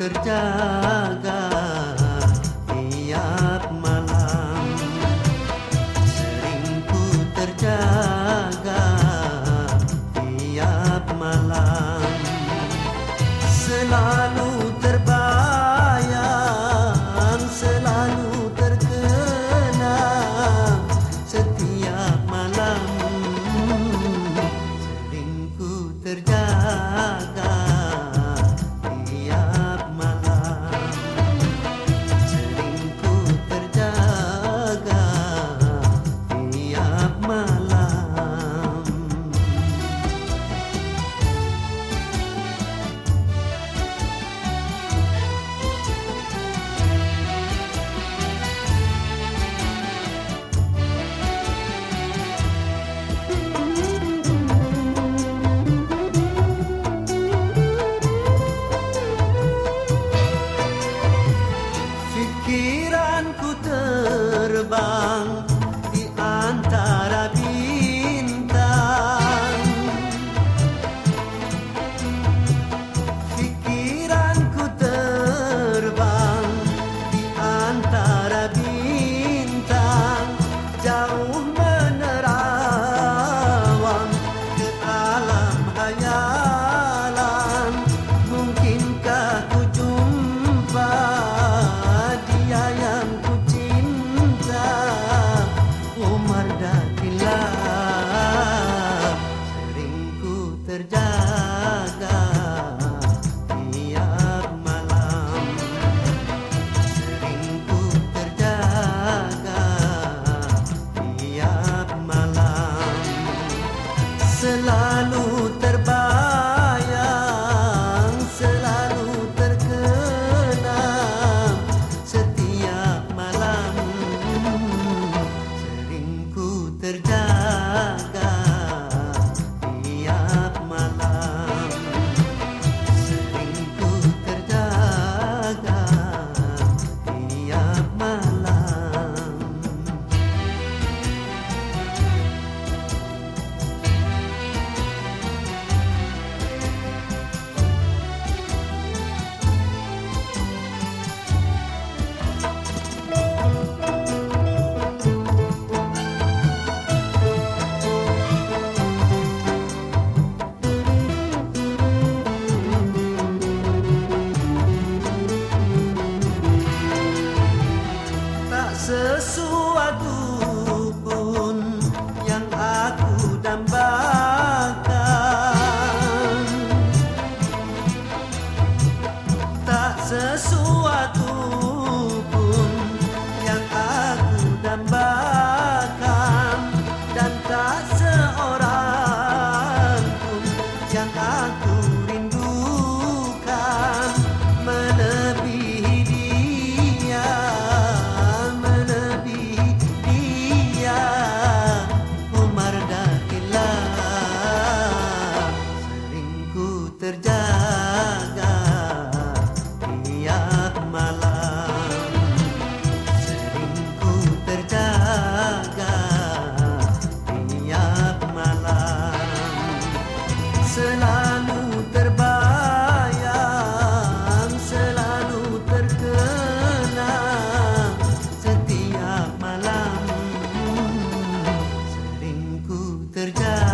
terjaga tiap malam. Sering ku terjaga tiap malam. Selalu terbayang, selalu terkenang Setiap malam. Sering ku terjaga Pikiranku terbang di antara bintang malam sering ku terjaga tak sesuai Terjaga tiap malam. Seringku terjaga tiap malam. Selalu terbayang selalu terkenang setiap malam. Seringku terjaga